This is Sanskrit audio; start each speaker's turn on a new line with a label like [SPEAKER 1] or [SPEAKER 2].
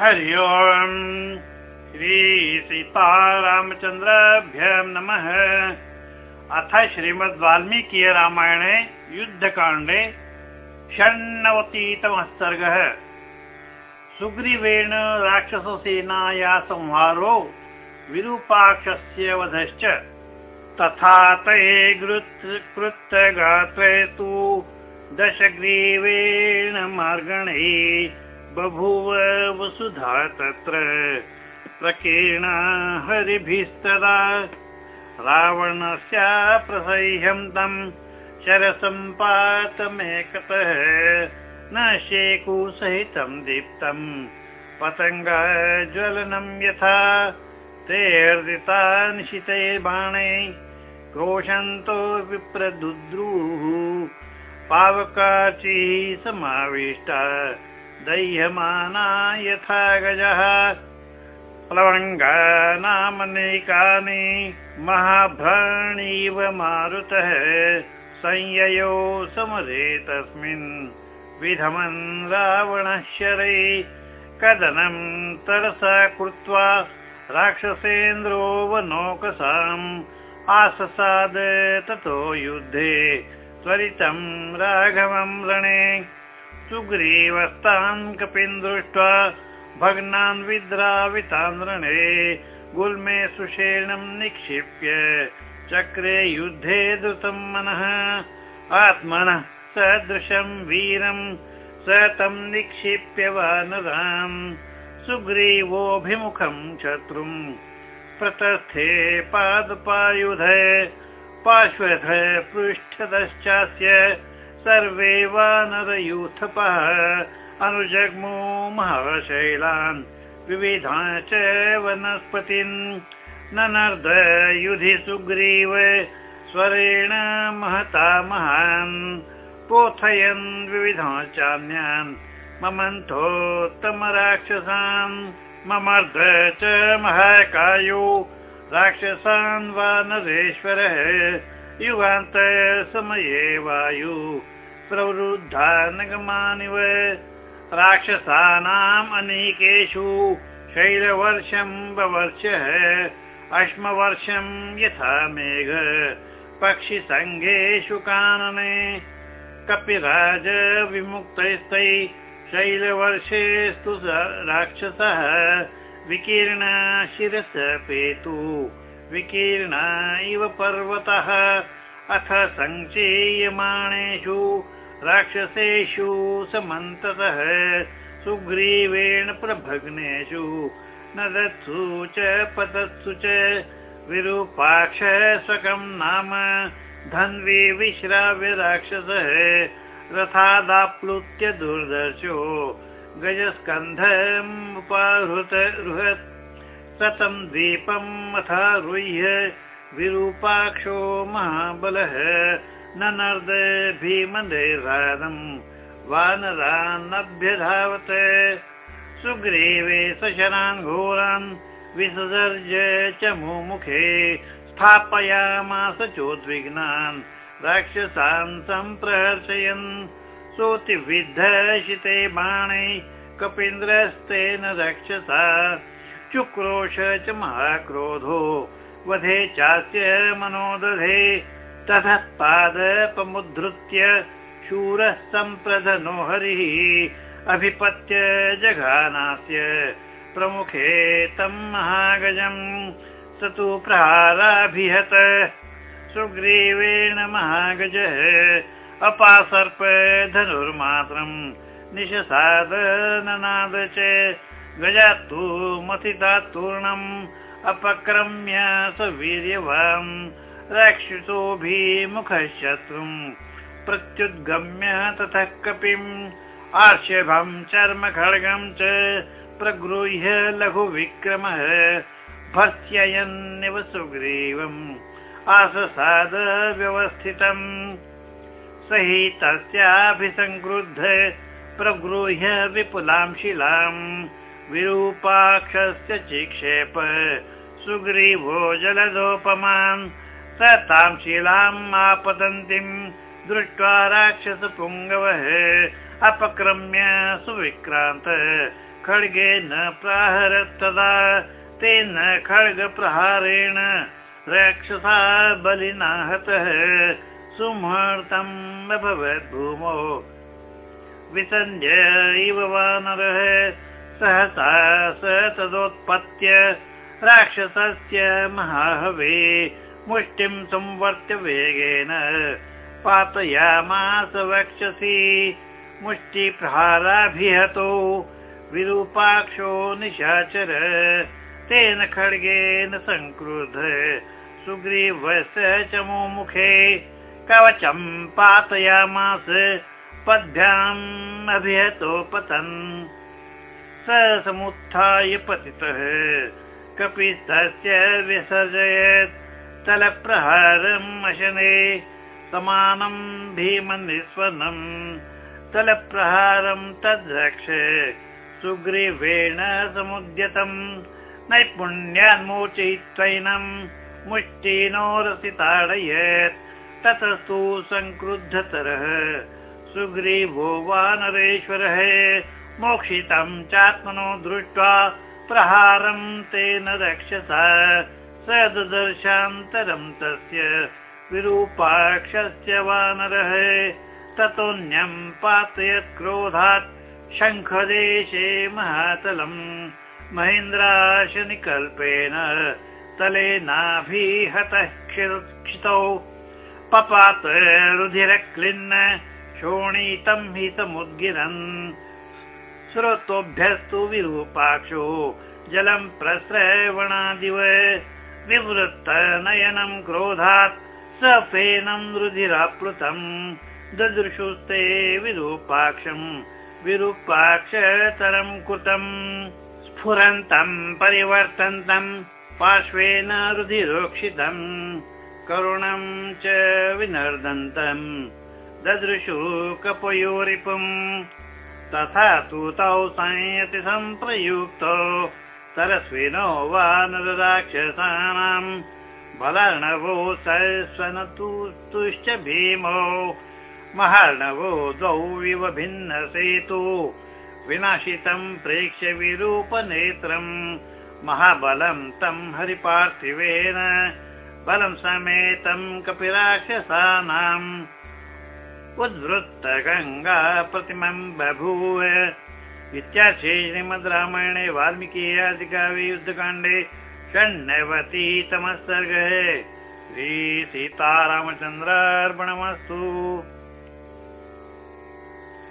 [SPEAKER 1] हरि ओम् श्रीसीतारामचन्द्राभ्य नमः। अथ श्रीमद् वाल्मीकि रामायणे युद्धकाण्डे षण्णवतितमः सर्गः सुग्रीवेण राक्षससेनाया संहारो विरूपाक्षस्य वधश्च। तथा ते कृत्यगात्रे तु दशग्रीवेण मार्गणे बभूव वसुधा तत्र। प्रकीर्णा रावणस्य प्रसह्यं तं शरसम्पातमेकतः न शेकुसहितं दीप्तं। पतङ्गज्वलनं यथा। ते अर्दिता निशिते बाणे। क्रोशन्तो विप्रदुद्रुः। पावकाचिः समाविष्टा दह्यमाना यथा गजः प्लवङ्गानामनेकानि महाभ्रणीव मारुतः संययो समरे तस्मिन् विधमन् रावणः शरै कदनं तरसा कृत्वा राक्षसेन्द्रो वनौकसाम् आससाद ततो युद्धे त्वरितं राघवं रणे सुग्रीवस्तान् कपिन् दृष्ट्वा भग्नान् विद्रावितान् रणे गुल्मे सुषेणं निक्षिप्य चक्रे युद्धे द्रुतं मनः। आत्मनः सदृशं वीरं स तं निक्षिप्य वानरान् सुग्रीवोऽभिमुखं शत्रुम् प्रतस्थे पादपायुध पार्श्वध पृष्ठतश्चास्य सर्वे वानरयूथपः अनुजग्मो महाशैलान् विविधा च वनस्पतीन्। ननर्द युधि सुग्रीव स्वरेण महता महान् पोथयन् विविधा चान्यान्। ममन्थोत्तमराक्षसान् ममर्ध च महाकायो राक्षसान् वा नरेश्वरः युगान्त समये वायु प्रवृद्धा नगमानिव राक्षसानाम् अनेकेषु शैलवर्षं बवर्षः अश्मवर्षं यथा मेघ पक्षिसङ्घेषु कानने कपिराज विमुक्तैस्तै शैलवर्षेस्तु राक्षसः विकीर्ण शिरस पेतु। विकीर्ण इव पर्वतः अथ सञ्चेयमाणेषु राक्षसेषु समन्ततः सुग्रीवेण प्रभग्नेषु न दत्सु च पतत्सु च विरूपाक्ष स्वकं नाम धन्वी विश्राव्य राक्षसः रथादाप्लुत्य दुर्दर्शो गजस्कन्धमुपाहृत रुहत् सतं द्वीपम् अथारुह्य विरूपाक्षो महाबलः ननर्द भीमदैरादम् वानरान्नभ्यधावत्। सुग्रीवे सशरान् घोरान् विसर्ज च मुमुखे स्थापयामास चोद्विग्नान् राक्षसान् सम्प्रहर्षयन्। सोतिविद्धशिते बाणे कपीन्द्रस्तेन रक्षसा चुक्रोश च महाक्रोधो वधे चास्य मनोदधे ततः पादपमुद्धृत्य शूरः सम्प्रधनो हरिः अभिपत्य जघानास्य प्रमुखे तं महागजम् स तु प्रहाराभिहत। सुग्रीवेण महागजः अपासर्प धनुर्मात्रम् निशसाद ननाद च गजात्तु मथितात्तूर्णम् अपक्रम्य स वीर्यवान् रक्षितोऽभिमुखशत्रुम् प्रत्युद्गम्य ततः कपिम् आर्षभं चर्म खड्गम् च प्रगृह्य लघुविक्रमः भर्त्ययन्निव सुग्रीवम् आससाद व्यवस्थितम्। स हि तस्याभिसङ्क्रुद्ध प्रगृह्य विपुलां शिलाम् विरूपाक्षस्य चिक्षेप सुग्रीवो जलदोपमान् स तां शिलाम् आपतन्तीम् दृष्ट्वा राक्षसपुङ्गवः अपक्रम्य सुविक्रान्त। खड्गेन प्राहरत्तदा तेन खड्गप्रहारेण राक्षसा बलिना हतः सुमुहूर्तम् अभवत् भूमौ। विसन्ध्य इव वानरः सहसा स तदोत्पत्य राक्षसस्य महाहवे मुष्टिं संवर्त्य वेगेन पातयामास वक्षसि। मुष्टिप्रहाराभिहतो विरूपाक्षो निशाचर। तेन खड्गेन संक्रुध सुग्रीवस्य च मुखे कवचं पातयामास। पद्भ्याम् अभिहतोपतन् स समुत्थाय पतितः। कपिस्तस्य विसर्जयत् तलप्रहारम् अशने समानं भीमनिस्वनम् तलप्रहारं तद्रक्ष सुग्रीवेण समुद्यतम् नैपुण्यान्मोचयित्वैनं मुष्टिनो रसिताडयत् ततस्तु सङ्क्रुद्धतरः सुग्रीवो वानरेश्वरः मोक्षितं चात्मनो दृष्ट्वा प्रहारं तेन रक्षसा स ददर्शान्तरं तस्य विरूपाक्षस्य वानरः। ततोऽन्यं पातयत् क्रोधात् शङ्खदेशे महातलम् महेन्द्राशनिकल्पेन तलेनाभिहतः क्षितौ पपात रुधिरक्लिन्न शोणितं हि समुद्गिरन्। श्रोतोभ्यस्तु विरूपाक्षो जलं प्रस्रवणादिव विवृत्त नयनं क्रोधात् स फेनं रुधिराप्लुतम् ददृशुस्ते विरूपाक्षम् विरूपाक्षतरं कृतम् स्फुरन्तं परिवर्तन्तं पार्श्वेन रुधिरोक्षितम् करुणं च विनर्दन्तम् ददृशु कपयोरिपुम् तथा तु तौ संयति सम्प्रयुक्तौ सरस्विनो वा नरराक्षसानाम्। बलार्णवो सरस्वनतुश्च भीमौ। महार्णवो द्वौ इव भिन्न सेतु विनाशितं प्रेक्ष्य विरूपनेत्रम्। महाबलं तं हरिपार्थिवेन। बलं समेतं कपिराक्षसानाम् उद्वृत्त गङ्गा प्रतिमं बभूव इत्याख्ये श्रीमद् रामायणे वाल्मीकि आदिकाव्ये युद्धकाण्डे षण्णवतितमः सर्गः। श्रीसीतारामचन्द्रार्पणमस्तु